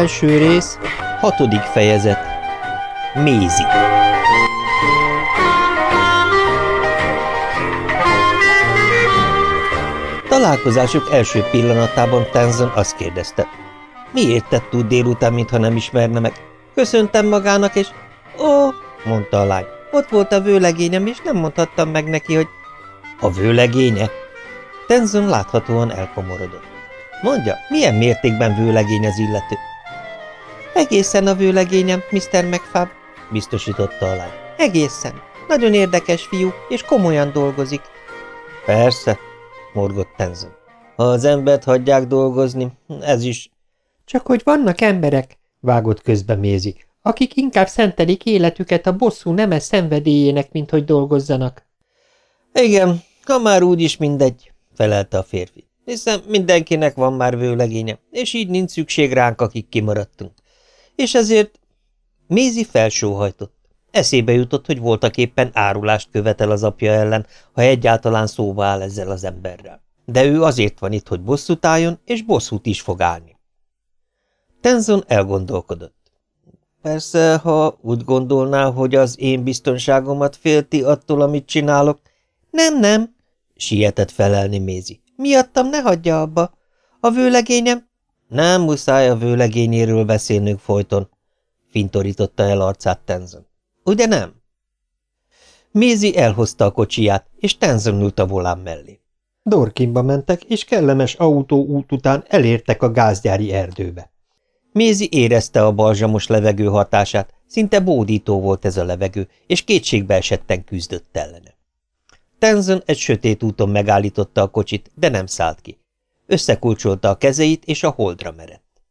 Első rész, hatodik fejezet. Mézi. Találkozásuk első pillanatában Tenzon azt kérdezte. Miért tett úgy délután, mintha nem ismerne meg? Köszöntem magának, és... Ó, mondta a lány. Ott volt a vőlegényem, és nem mondhattam meg neki, hogy... A vőlegénye? Tenzon láthatóan elkomorodott. Mondja, milyen mértékben vőlegény az illető? Egészen a vőlegényem, Mr. McFab, biztosította a lány. Egészen. Nagyon érdekes fiú, és komolyan dolgozik. Persze, morgott Tenzon. Ha az embert hagyják dolgozni, ez is... Csak hogy vannak emberek, vágott közbe Mézi, akik inkább szentelik életüket a bosszú nemes szenvedélyének, mint hogy dolgozzanak. Igen, ha már úgyis mindegy, felelte a férfi, hiszen mindenkinek van már vőlegénye, és így nincs szükség ránk, akik kimaradtunk. És ezért Mézi felsóhajtott. Eszébe jutott, hogy voltak éppen árulást követel az apja ellen, ha egyáltalán szóba áll ezzel az emberrel. De ő azért van itt, hogy bosszút álljon, és bosszút is fog állni. Tenzon elgondolkodott. Persze, ha úgy gondolná, hogy az én biztonságomat félti attól, amit csinálok. Nem, nem, sietett felelni Mézi. Miattam ne hagyja abba. A vőlegényem... Nem muszáj a vőlegényéről beszélnünk folyton, fintorította el arcát Tenzon. Ugye nem? Mézi elhozta a kocsiját, és Tenzon ült a volán mellé. Dorkinba mentek, és kellemes autóút után elértek a gázgyári erdőbe. Mézi érezte a balzsamos levegő hatását, szinte bódító volt ez a levegő, és kétségbe esetten küzdött ellene. Tenzon egy sötét úton megállította a kocsit, de nem szállt ki. Összekulcsolta a kezeit, és a holdra merett.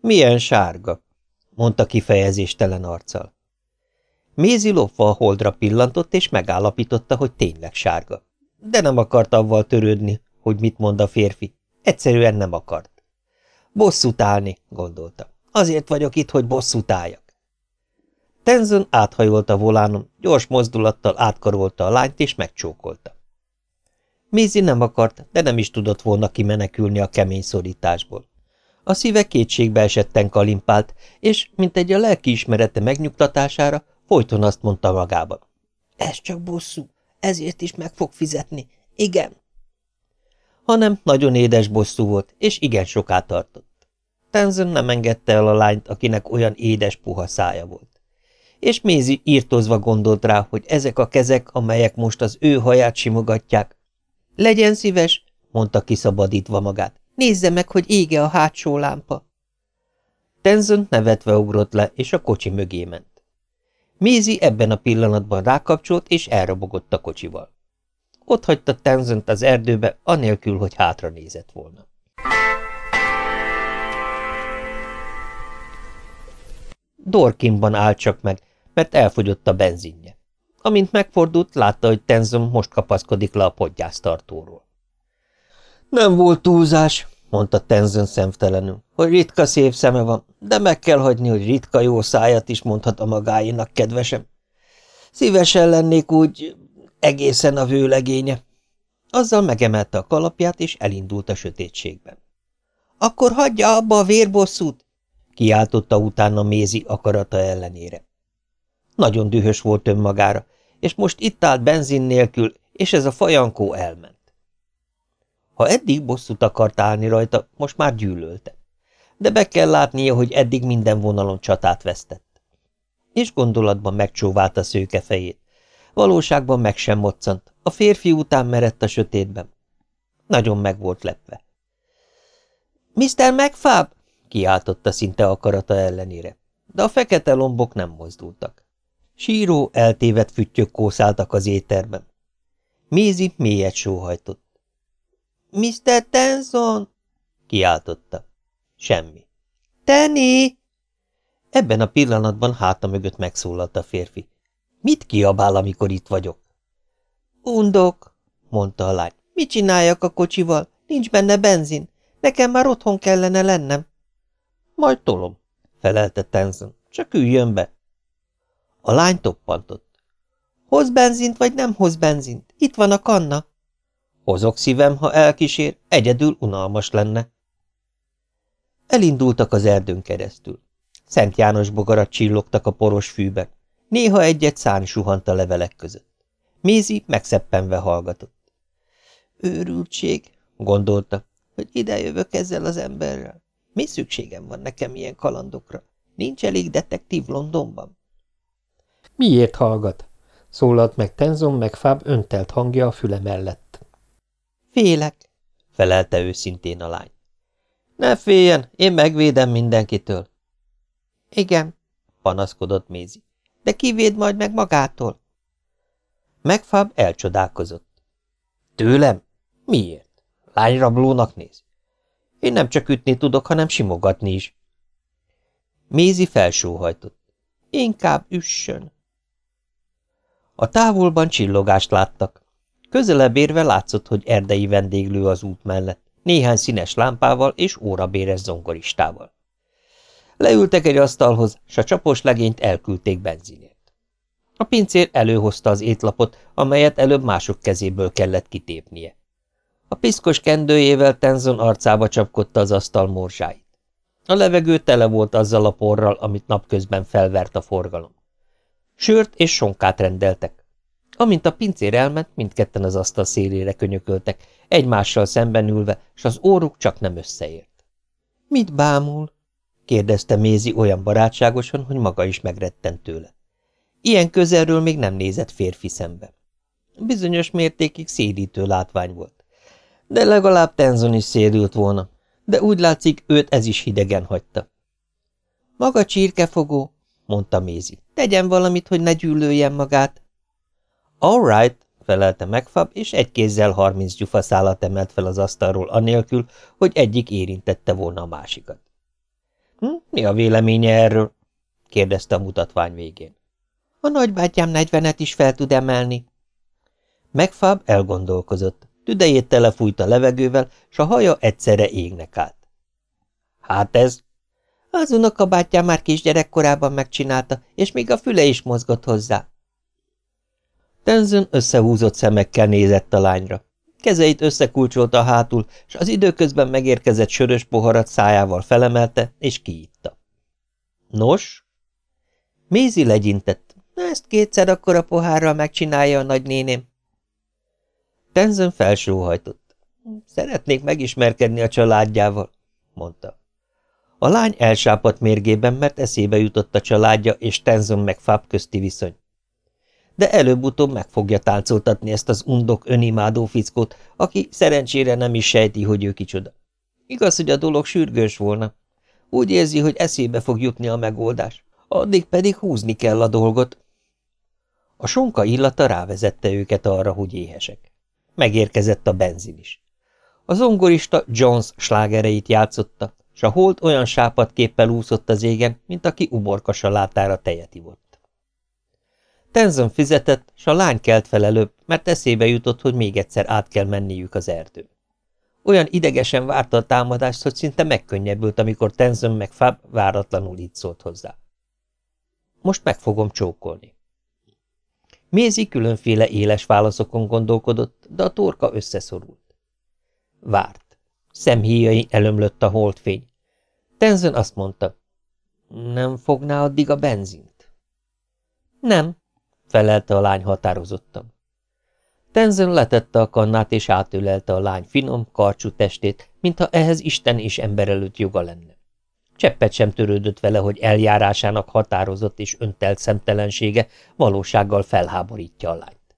Milyen sárga, mondta kifejezéstelen arccal. Mézi lopva a holdra pillantott, és megállapította, hogy tényleg sárga. De nem akart avval törődni, hogy mit mond a férfi. Egyszerűen nem akart. Bosszút állni, gondolta. Azért vagyok itt, hogy bosszút álljak. Tenzon áthajolt a volánon, gyors mozdulattal átkarolta a lányt, és megcsókolta. Mézi nem akart, de nem is tudott volna kimenekülni a kemény szorításból. A szíve kétségbe esetten kalimpált, és, mint egy a lelkiismerete megnyugtatására, folyton azt mondta magában. Ez csak bosszú, ezért is meg fog fizetni. Igen. Hanem nagyon édes bosszú volt, és igen soká tartott. Tenzon nem engedte el a lányt, akinek olyan édes puha szája volt. És Mézi írtozva gondolt rá, hogy ezek a kezek, amelyek most az ő haját simogatják. Legyen szíves, mondta kiszabadítva magát. Nézze meg, hogy ége a hátsó lámpa. Tenzon nevetve ugrott le, és a kocsi mögé ment. Mézi ebben a pillanatban rákapcsolt, és elrobogott a kocsival. Ott hagyta Tenzont az erdőbe, anélkül, hogy hátra nézett volna. Dorkinban állt csak meg, mert elfogyott a benzinje. Amint megfordult, látta, hogy Tenzon most kapaszkodik le a podgyásztartóról. Nem volt túlzás, mondta Tenzon szemtelenül, hogy ritka szép szeme van, de meg kell hagyni, hogy ritka jó szájat is mondhat a magáinak, kedvesem. Szívesen lennék úgy egészen a vőlegénye. Azzal megemelte a kalapját, és elindult a sötétségben. Akkor hagyja abba a vérbosszút, kiáltotta utána Mézi akarata ellenére. Nagyon dühös volt önmagára, és most itt állt benzin nélkül, és ez a fajankó elment. Ha eddig bosszút akart állni rajta, most már gyűlölte. De be kell látnia, hogy eddig minden vonalon csatát vesztett. És gondolatban megcsóválta szőke fejét. Valóságban meg sem moccant, a férfi után merett a sötétben. Nagyon meg volt lepve. – Mr. McFab! – kiáltotta szinte akarata ellenére, de a fekete lombok nem mozdultak. Síró, eltévedt füttyök kószáltak az éterben. Mézi mélyet sóhajtott. Mr. Tenson! kiáltotta. Semmi. Tenni! Ebben a pillanatban háta mögött megszólalt a férfi. Mit kiabál, amikor itt vagyok? Undok, mondta a lány. Mit csináljak a kocsival? Nincs benne benzin. Nekem már otthon kellene lennem. Majd tolom, felelte Tenson. Csak üljön be. A lány toppantott. Hoz benzint, vagy nem hoz benzint? Itt van a kanna. Hozok szívem, ha elkísér, egyedül unalmas lenne. Elindultak az erdőn keresztül. Szent János bogarat csillogtak a poros fűben. Néha egyet szán suhant a levelek között. Mézi megszeppenve hallgatott. Őrültség, gondolta, hogy ide jövök ezzel az emberrel. Mi szükségem van nekem ilyen kalandokra? Nincs elég detektív Londonban? Miért hallgat? Szólalt meg Tenzon meg Fáb öntelt hangja a füle mellett. Félek, felelte őszintén a lány. Ne féljen, én megvédem mindenkitől. Igen, panaszkodott Mézi. De kivéd majd meg magától? Megfab elcsodálkozott. Tőlem? Miért? Lányrablónak néz. Én nem csak ütni tudok, hanem simogatni is. Mézi felsóhajtott. Inkább üssön. A távolban csillogást láttak. Közelebb érve látszott, hogy erdei vendéglő az út mellett, néhány színes lámpával és órabéres zongoristával. Leültek egy asztalhoz, s a csapos legényt elküldték benzinért. A pincér előhozta az étlapot, amelyet előbb mások kezéből kellett kitépnie. A piszkos kendőjével Tenzon arcába csapkodta az asztal morzsáit. A levegő tele volt azzal a porral, amit napközben felvert a forgalom. Sört és sonkát rendeltek. Amint a pincér elment, mindketten az asztal szélére könyököltek, egymással szemben ülve, s az óruk csak nem összeért. – Mit bámul? – kérdezte Mézi olyan barátságosan, hogy maga is megrettent tőle. Ilyen közelről még nem nézett férfi szembe. Bizonyos mértékig szédítő látvány volt. De legalább Tenzon is szédült volna, de úgy látszik, őt ez is hidegen hagyta. – Maga csirkefogó – mondta Mézi. – Tegyen valamit, hogy ne gyűlöljen magát. – All right – felelte megfab, és egy kézzel harminc gyufaszálat emelt fel az asztalról anélkül, hogy egyik érintette volna a másikat. Hm, – Mi a véleménye erről? – kérdezte a mutatvány végén. – A nagybátyám negyvenet is fel tud emelni. Megfab elgondolkozott. Tüdejét telefújt a levegővel, s a haja egyszerre égnek át. – Hát ez? Az unokabátyám már kisgyerekkorában megcsinálta, és még a füle is mozgott hozzá. Tenzön összehúzott szemekkel nézett a lányra. Kezeit összekulcsolta hátul, és az időközben megérkezett sörös poharat szájával felemelte, és kiitta. Nos? Mézi legyintett. Ezt kétszer a pohárral megcsinálja a nagynéném. Tenzön felsóhajtott. Szeretnék megismerkedni a családjával, mondta. A lány elsápadt mérgében, mert eszébe jutott a családja és Tenzon meg Fab közti viszony. De előbb-utóbb meg fogja táncoltatni ezt az undok önimádó fickót, aki szerencsére nem is sejti, hogy ő kicsoda. Igaz, hogy a dolog sürgős volna. Úgy érzi, hogy eszébe fog jutni a megoldás. Addig pedig húzni kell a dolgot. A sonka illata rávezette őket arra, hogy éhesek. Megérkezett a benzin is. A zongorista Jones slágereit játszotta, a hold olyan sápat képpel úszott az égen, mint aki uborka salátára tejet ivott. Tenzon fizetett, s a lány kelt fel előbb, mert eszébe jutott, hogy még egyszer át kell menniük az erdőn. Olyan idegesen várta a támadást, hogy szinte megkönnyebbült, amikor Tenzon meg Fab váratlanul így szólt hozzá. Most meg fogom csókolni. Mézi különféle éles válaszokon gondolkodott, de a torka összeszorult. Várt. Szemhíjai elömlött a holdfény. Tenzön azt mondta, nem fogná addig a benzint? Nem, felelte a lány határozottan. Tenzön letette a kannát, és átülelte a lány finom, karcsú testét, mintha ehhez Isten és ember előtt joga lenne. Cseppet sem törődött vele, hogy eljárásának határozott és öntelt szemtelensége valósággal felháborítja a lányt.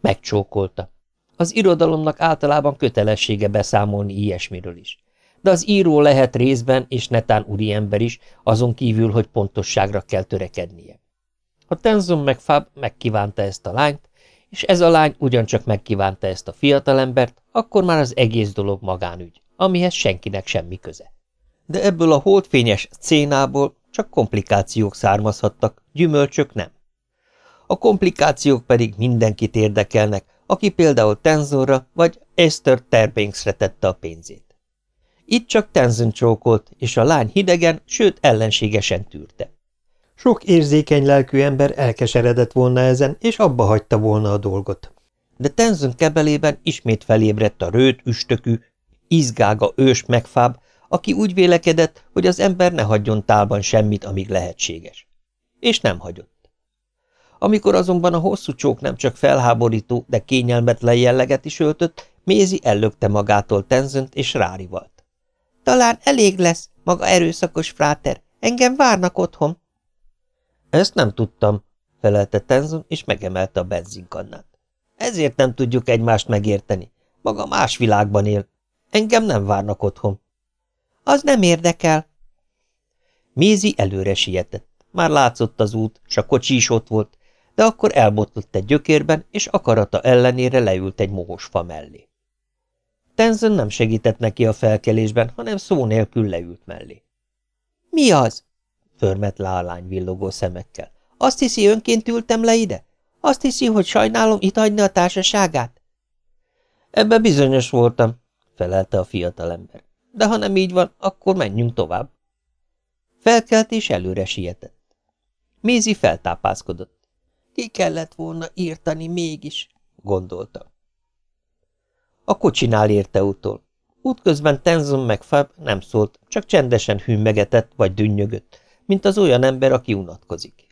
Megcsókolta. Az irodalomnak általában kötelessége beszámolni ilyesmiről is. De az író lehet részben, és netán úriember is, azon kívül, hogy pontosságra kell törekednie. A Tenzon meg megkívánta ezt a lányt, és ez a lány ugyancsak megkívánta ezt a fiatalembert, akkor már az egész dolog magánügy, amihez senkinek semmi köze. De ebből a holdfényes szénából csak komplikációk származhattak, gyümölcsök nem. A komplikációk pedig mindenkit érdekelnek, aki például Tenzonra vagy Esther Terbanksre tette a pénzét. Itt csak Tenzon csókolt, és a lány hidegen, sőt ellenségesen tűrte. Sok érzékeny lelkű ember elkeseredett volna ezen, és abba hagyta volna a dolgot. De Tenzon kebelében ismét felébredt a rőt, üstökű, izgága ős megfáb, aki úgy vélekedett, hogy az ember ne hagyjon tálban semmit, amíg lehetséges. És nem hagyott. Amikor azonban a hosszú csók nem csak felháborító, de kényelmetlen jelleget is öltött, Mézi ellökte magától Tenzönt és rárivalt. – Talán elég lesz, maga erőszakos fráter. Engem várnak otthon. – Ezt nem tudtam, felelte Tenzon, és megemelte a benzinkannát. Ezért nem tudjuk egymást megérteni. Maga más világban él. Engem nem várnak otthon. Az nem érdekel. Mézi előre sietett. Már látszott az út, s a kocsi is ott volt, de akkor elbotlott egy gyökérben, és akarata ellenére leült egy mohos fa mellé. Tenzon nem segített neki a felkelésben, hanem szó nélkül leült mellé. – Mi az? – förmet le a lány villogó szemekkel. – Azt hiszi, önként ültem le ide? Azt hiszi, hogy sajnálom itt hagyni a társaságát? – Ebbe bizonyos voltam – felelte a fiatalember. – De ha nem így van, akkor menjünk tovább. Felkelt és előre sietett. Mézi feltápászkodott. Ki kellett volna írtani mégis, gondolta. A kocsinál érte utol. Útközben Tenzon meg Fab nem szólt, csak csendesen hümmegetett vagy dünnyögött, mint az olyan ember, aki unatkozik.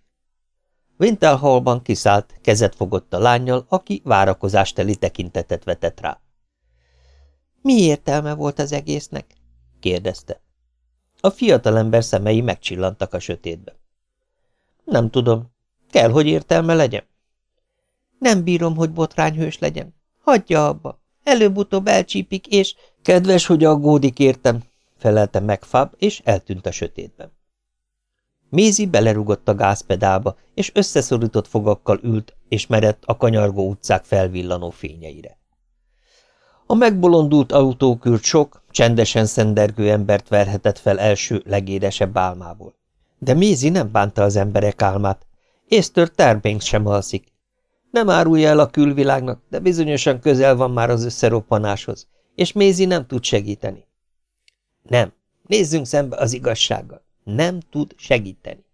Winterhallban kiszállt, kezet fogott a lányjal, aki várakozásteli tekintetet vetett rá. – Mi értelme volt az egésznek? – kérdezte. A fiatalember szemei megcsillantak a sötétbe. – Nem tudom. Kell, hogy értelme legyen. – Nem bírom, hogy botrányhős legyen. Hagyja abba. Előbb-utóbb elcsípik, és... Kedves, hogy aggódik értem, felelte meg Fab, és eltűnt a sötétben. Mézi belerugott a gázpedálba, és összeszorított fogakkal ült, és merett a kanyargó utcák felvillanó fényeire. A megbolondult autókürt sok, csendesen szendergő embert verhetett fel első, legédesebb álmából. De Mézi nem bánta az emberek álmát, Észtör Terbanks sem alszik, nem árulja el a külvilágnak, de bizonyosan közel van már az összeroppanáshoz, és Mézi nem tud segíteni. Nem, nézzünk szembe az igazsággal. Nem tud segíteni.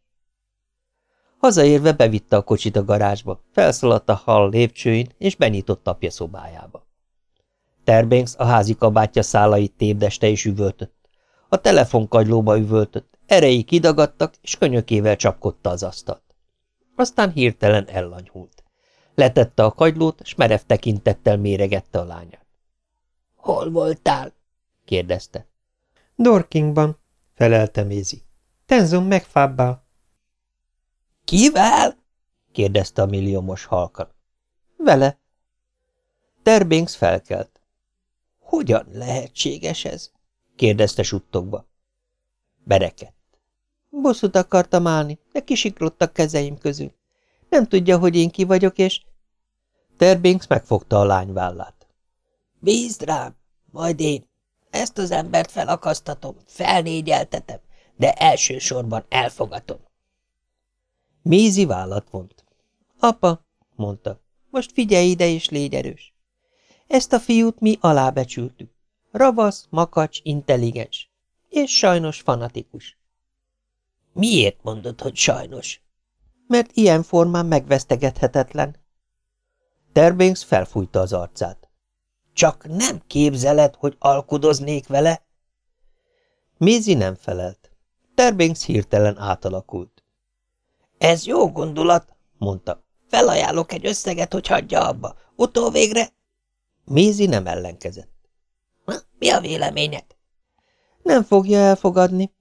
Hazaérve bevitte a kocsit a garázsba, felszaladt a hal lépcsőin, és benyitott apja szobájába. Terbanks a házi kabátja szálait tépdeste és üvöltött. A telefonkagylóba üvöltött, erei kidagadtak, és könyökével csapkodta az asztalt. Aztán hirtelen ellanyhult. Letette a kagylót, s merev tekintettel méregette a lányát. – Hol voltál? – kérdezte. – Dorkingban – felelte Mézi. – Tenzon megfábbál. – Kivel? – kérdezte a milliómos halkan. – Vele. Terbanks felkelt. – Hogyan lehetséges ez? – kérdezte suttogva. Berekedt. Bosszút akartam állni, de kisiklottak kezeim közül. Nem tudja, hogy én ki vagyok, és... Terbinks megfogta a lány vállát. Bízd rám, majd én. Ezt az embert felakasztatom, felnégyeltetem, de elsősorban elfogatom. Mézi vállat vont. Apa, mondta, most figyelj ide és légy erős. Ezt a fiút mi alábecsültük. Ravasz, makacs, intelligens. És sajnos fanatikus. Miért mondod, hogy sajnos? Mert ilyen formán megvesztegethetetlen. Terbanks felfújta az arcát. Csak nem képzeled, hogy alkudoznék vele? Mézi nem felelt. Terbanks hirtelen átalakult. Ez jó gondolat, mondta. Felajánlok egy összeget, hogy hagyja abba. Utóvégre... Mézi nem ellenkezett. Mi a véleményed? Nem fogja elfogadni.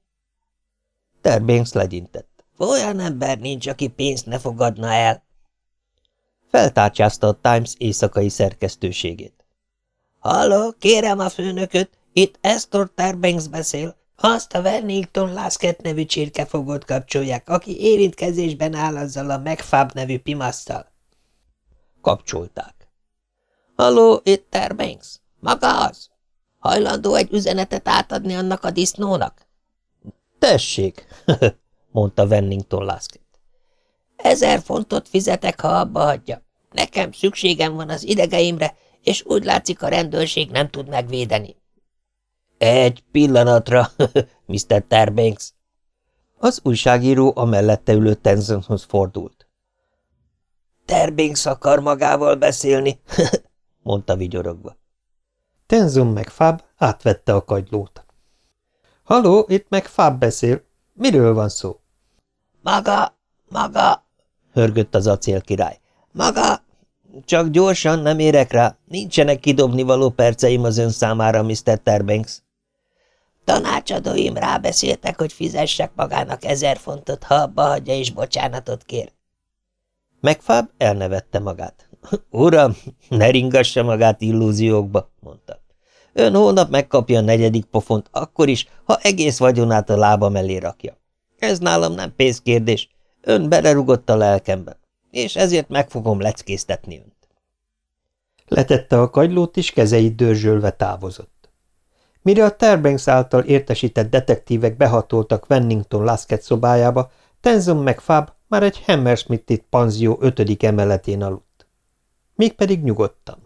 Terbanks legyintett. Olyan ember nincs, aki pénzt ne fogadna el. Feltárcsázta a Times éjszakai szerkesztőségét. Halló, kérem a főnököt, itt Estor Terbanks beszél. Azt a Wernington Lasket nevű csirkefogót kapcsolják, aki érintkezésben áll azzal a megfáb nevű pimasszal. Kapcsolták. Halló, itt Terbanks. Maga az? Hajlandó egy üzenetet átadni annak a disznónak? Tessék, mondta Wennington Lasket. Ezer fontot fizetek, ha abba hagyja. Nekem szükségem van az idegeimre, és úgy látszik a rendőrség nem tud megvédeni. Egy pillanatra, Mr. Terbanks. Az újságíró a mellette ülő Tenzonhoz fordult. Terbanks akar magával beszélni, mondta vigyorogva. Tenzon meg Fab átvette a kagylót. Haló, itt meg Fab beszél. Miről van szó? Maga, maga, hörgött az acélkirály. Maga, csak gyorsan, nem érek rá. Nincsenek kidobni való perceim az ön számára, Mr. Terbanks. Tanácsadóim rábeszéltek, hogy fizessek magának ezer fontot, ha abba hagyja és bocsánatot kér. Megfáb elnevette magát. Uram, ne ringassa magát illúziókba, mondta. Ön holnap megkapja a negyedik pofont, akkor is, ha egész vagyonát a lába mellé rakja. Ez nálam nem pénzkérdés. Ön belerugott a lelkembe, és ezért meg fogom leckésztetni önt. Letette a kagylót, és kezeit dörzsölve távozott. Mire a Terbanks által értesített detektívek behatoltak Wennington Lasket szobájába, Tenzon meg Fab már egy Hammersmith-itt panzió ötödik emeletén aludt. Mégpedig nyugodtan.